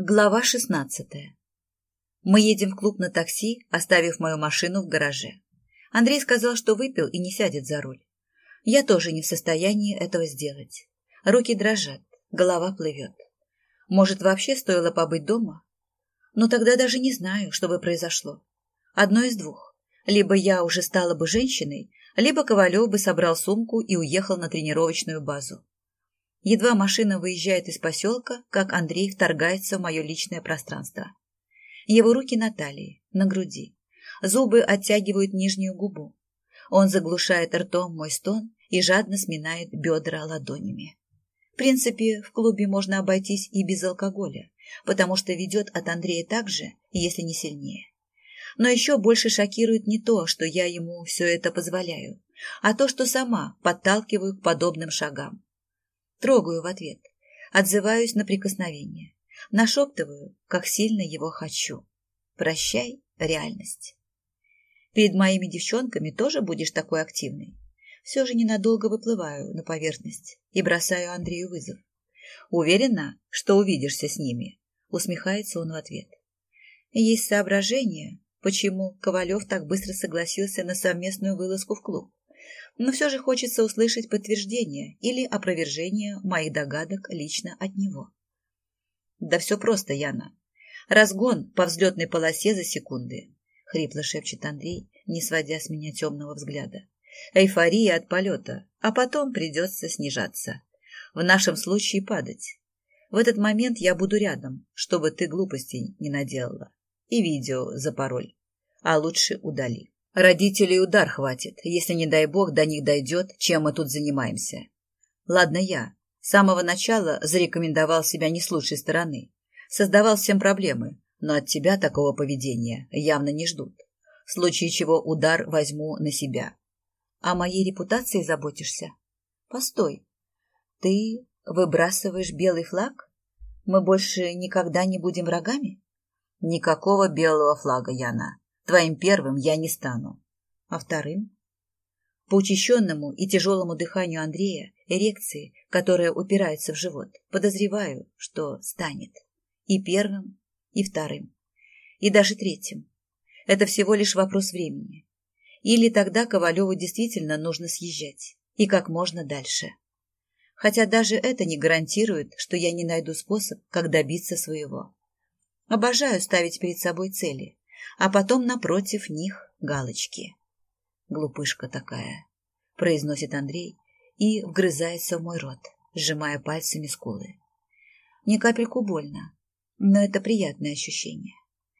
Глава шестнадцатая. Мы едем в клуб на такси, оставив мою машину в гараже. Андрей сказал, что выпил и не сядет за руль. Я тоже не в состоянии этого сделать. Руки дрожат, голова плывет. Может, вообще стоило побыть дома? Но тогда даже не знаю, что бы произошло. Одно из двух. Либо я уже стала бы женщиной, либо Ковалев бы собрал сумку и уехал на тренировочную базу. Едва машина выезжает из поселка, как Андрей вторгается в мое личное пространство. Его руки на талии, на груди. Зубы оттягивают нижнюю губу. Он заглушает ртом мой стон и жадно сминает бедра ладонями. В принципе, в клубе можно обойтись и без алкоголя, потому что ведет от Андрея так же, если не сильнее. Но еще больше шокирует не то, что я ему все это позволяю, а то, что сама подталкиваю к подобным шагам. Трогаю в ответ, отзываюсь на прикосновение, нашептываю, как сильно его хочу. Прощай, реальность. Перед моими девчонками тоже будешь такой активной. Все же ненадолго выплываю на поверхность и бросаю Андрею вызов. Уверена, что увидишься с ними, усмехается он в ответ. Есть соображение, почему Ковалев так быстро согласился на совместную вылазку в клуб но все же хочется услышать подтверждение или опровержение моих догадок лично от него. Да все просто, Яна. Разгон по взлетной полосе за секунды, хрипло шепчет Андрей, не сводя с меня темного взгляда. Эйфория от полета, а потом придется снижаться. В нашем случае падать. В этот момент я буду рядом, чтобы ты глупостей не наделала. И видео за пароль. А лучше удали. Родителей удар хватит, если, не дай бог, до них дойдет, чем мы тут занимаемся. Ладно я. С самого начала зарекомендовал себя не с лучшей стороны. Создавал всем проблемы, но от тебя такого поведения явно не ждут. В случае чего удар возьму на себя. О моей репутации заботишься? Постой. Ты выбрасываешь белый флаг? Мы больше никогда не будем врагами? Никакого белого флага, Яна. Твоим первым я не стану. А вторым? По учащенному и тяжелому дыханию Андрея, эрекции, которая упирается в живот, подозреваю, что станет. И первым, и вторым, и даже третьим. Это всего лишь вопрос времени. Или тогда Ковалеву действительно нужно съезжать, и как можно дальше. Хотя даже это не гарантирует, что я не найду способ, как добиться своего. Обожаю ставить перед собой цели, а потом напротив них галочки. Глупышка такая, произносит Андрей и вгрызается в мой рот, сжимая пальцами скулы. Ни капельку больно, но это приятное ощущение.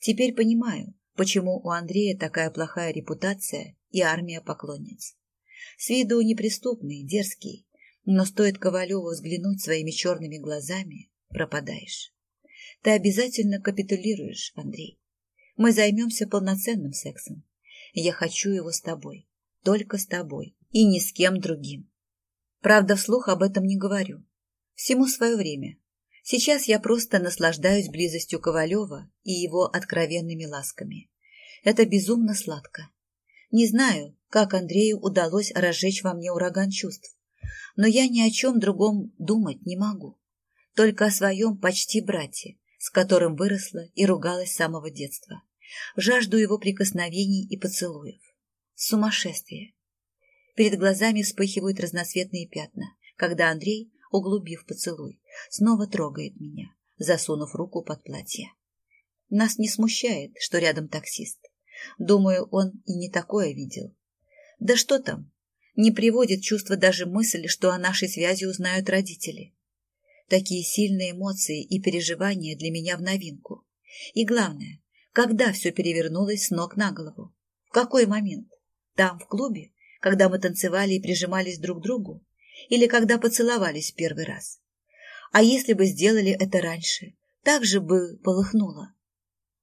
Теперь понимаю, почему у Андрея такая плохая репутация и армия поклонниц. С виду неприступный, дерзкий, но стоит Ковалеву взглянуть своими черными глазами, пропадаешь. Ты обязательно капитулируешь, Андрей. Мы займемся полноценным сексом. Я хочу его с тобой. Только с тобой. И ни с кем другим. Правда, вслух об этом не говорю. Всему свое время. Сейчас я просто наслаждаюсь близостью Ковалева и его откровенными ласками. Это безумно сладко. Не знаю, как Андрею удалось разжечь во мне ураган чувств, но я ни о чем другом думать не могу. Только о своем почти брате, с которым выросла и ругалась с самого детства. Жажду его прикосновений и поцелуев. Сумасшествие. Перед глазами вспыхивают разноцветные пятна, когда Андрей, углубив поцелуй, снова трогает меня, засунув руку под платье. Нас не смущает, что рядом таксист. Думаю, он и не такое видел. Да что там? Не приводит чувство даже мысль, что о нашей связи узнают родители. Такие сильные эмоции и переживания для меня в новинку. И главное, когда все перевернулось с ног на голову? В какой момент? Там, в клубе, когда мы танцевали и прижимались друг к другу? Или когда поцеловались в первый раз? А если бы сделали это раньше, так же бы полыхнуло?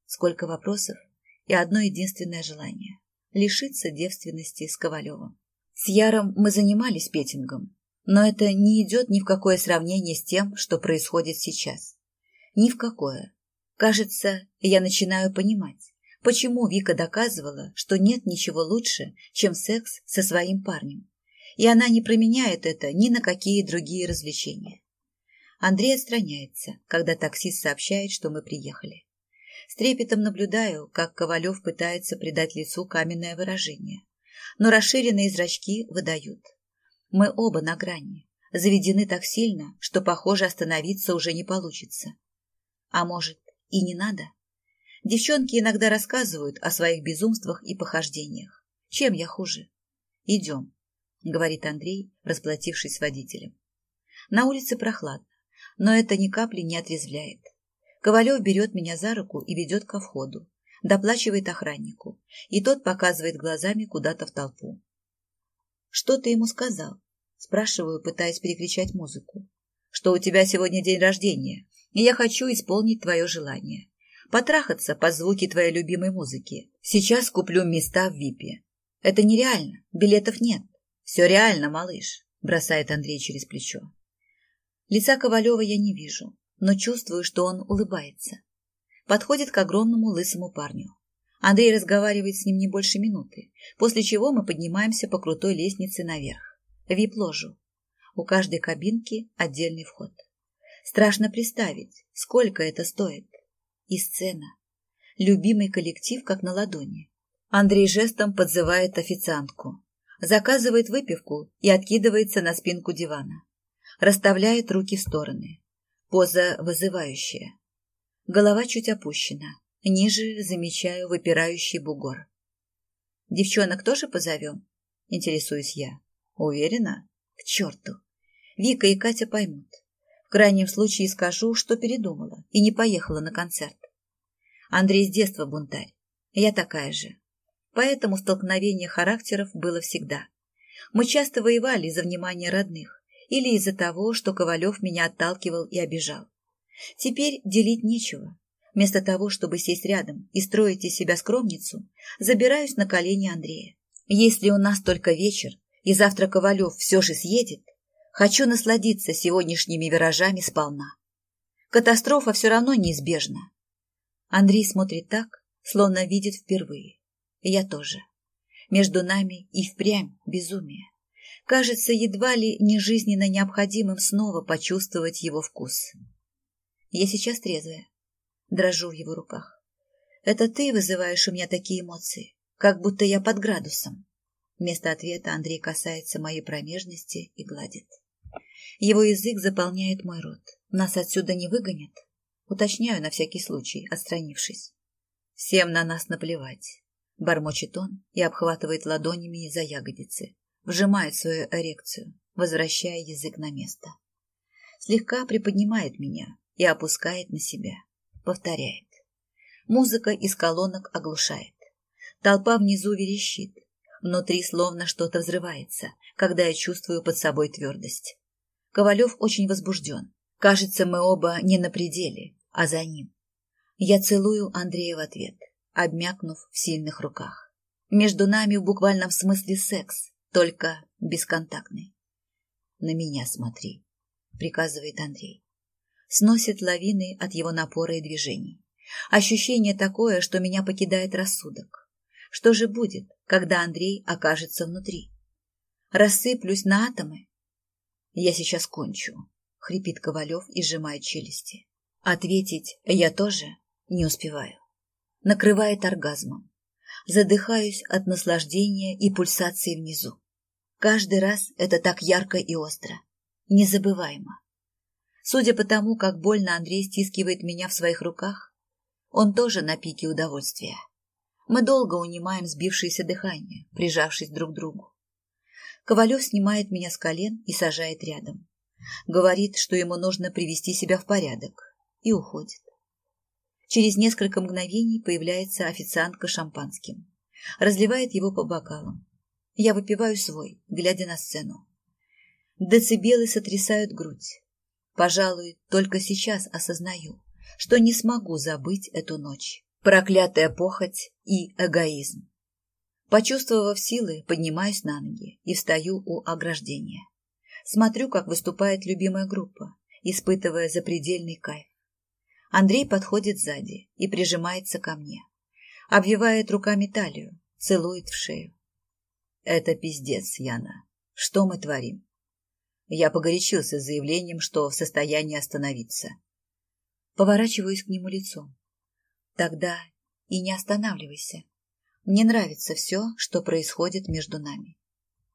Сколько вопросов и одно единственное желание — лишиться девственности с Ковалевым. С Яром мы занимались петингом, но это не идет ни в какое сравнение с тем, что происходит сейчас. Ни в какое. Кажется, я начинаю понимать, почему Вика доказывала, что нет ничего лучше, чем секс со своим парнем. И она не променяет это ни на какие другие развлечения. Андрей отстраняется, когда таксист сообщает, что мы приехали. С трепетом наблюдаю, как Ковалев пытается придать лицу каменное выражение. Но расширенные зрачки выдают. Мы оба на грани, заведены так сильно, что, похоже, остановиться уже не получится. А может, и не надо? Девчонки иногда рассказывают о своих безумствах и похождениях. Чем я хуже? Идем, говорит Андрей, расплатившись с водителем. На улице прохладно, но это ни капли не отрезвляет. Ковалев берет меня за руку и ведет ко входу, доплачивает охраннику, и тот показывает глазами куда-то в толпу. «Что ты ему сказал?» – спрашиваю, пытаясь перекричать музыку. «Что у тебя сегодня день рождения, и я хочу исполнить твое желание. Потрахаться под звуки твоей любимой музыки. Сейчас куплю места в ВИПе. Это нереально, билетов нет. Все реально, малыш», – бросает Андрей через плечо. Лица Ковалева я не вижу, но чувствую, что он улыбается. Подходит к огромному лысому парню. Андрей разговаривает с ним не больше минуты, после чего мы поднимаемся по крутой лестнице наверх, вип-ложу. У каждой кабинки отдельный вход. Страшно представить, сколько это стоит. И сцена. Любимый коллектив как на ладони. Андрей жестом подзывает официантку. Заказывает выпивку и откидывается на спинку дивана расставляет руки в стороны. Поза вызывающая. Голова чуть опущена. Ниже замечаю выпирающий бугор. «Девчонок тоже позовем?» – интересуюсь я. «Уверена? К черту! Вика и Катя поймут. В крайнем случае скажу, что передумала и не поехала на концерт. Андрей с детства бунтарь. Я такая же. Поэтому столкновение характеров было всегда. Мы часто воевали за внимание родных или из-за того, что Ковалев меня отталкивал и обижал. Теперь делить нечего. Вместо того, чтобы сесть рядом и строить из себя скромницу, забираюсь на колени Андрея. Если у нас только вечер, и завтра Ковалев все же съедет, хочу насладиться сегодняшними виражами сполна. Катастрофа все равно неизбежна. Андрей смотрит так, словно видит впервые. Я тоже. Между нами и впрямь безумие кажется едва ли не жизненно необходимым снова почувствовать его вкус. Я сейчас трезвая, дрожу в его руках. Это ты вызываешь у меня такие эмоции, как будто я под градусом. Вместо ответа Андрей касается моей промежности и гладит. Его язык заполняет мой рот. Нас отсюда не выгонят? Уточняю на всякий случай, отстранившись. Всем на нас наплевать. Бормочет он и обхватывает ладонями за ягодицы вжимает свою эрекцию, возвращая язык на место. Слегка приподнимает меня и опускает на себя. Повторяет. Музыка из колонок оглушает. Толпа внизу верещит. Внутри словно что-то взрывается, когда я чувствую под собой твердость. Ковалев очень возбужден. Кажется, мы оба не на пределе, а за ним. Я целую Андрея в ответ, обмякнув в сильных руках. Между нами в буквальном смысле секс, только бесконтактный. На меня смотри, приказывает Андрей. Сносит лавины от его напора и движений. Ощущение такое, что меня покидает рассудок. Что же будет, когда Андрей окажется внутри? Рассыплюсь на атомы? Я сейчас кончу, хрипит Ковалев и сжимает челюсти. Ответить я тоже не успеваю. Накрывает оргазмом задыхаюсь от наслаждения и пульсации внизу. Каждый раз это так ярко и остро, незабываемо. Судя по тому, как больно Андрей стискивает меня в своих руках, он тоже на пике удовольствия. Мы долго унимаем сбившееся дыхание, прижавшись друг к другу. Ковалев снимает меня с колен и сажает рядом. Говорит, что ему нужно привести себя в порядок, и уходит. Через несколько мгновений появляется официантка шампанским. Разливает его по бокалам. Я выпиваю свой, глядя на сцену. Децибелы сотрясают грудь. Пожалуй, только сейчас осознаю, что не смогу забыть эту ночь. Проклятая похоть и эгоизм. Почувствовав силы, поднимаюсь на ноги и встаю у ограждения. Смотрю, как выступает любимая группа, испытывая запредельный кайф. Андрей подходит сзади и прижимается ко мне. Обвивает руками талию, целует в шею. Это пиздец, Яна. Что мы творим? Я погорячился с заявлением, что в состоянии остановиться. Поворачиваюсь к нему лицом. Тогда и не останавливайся. Мне нравится все, что происходит между нами.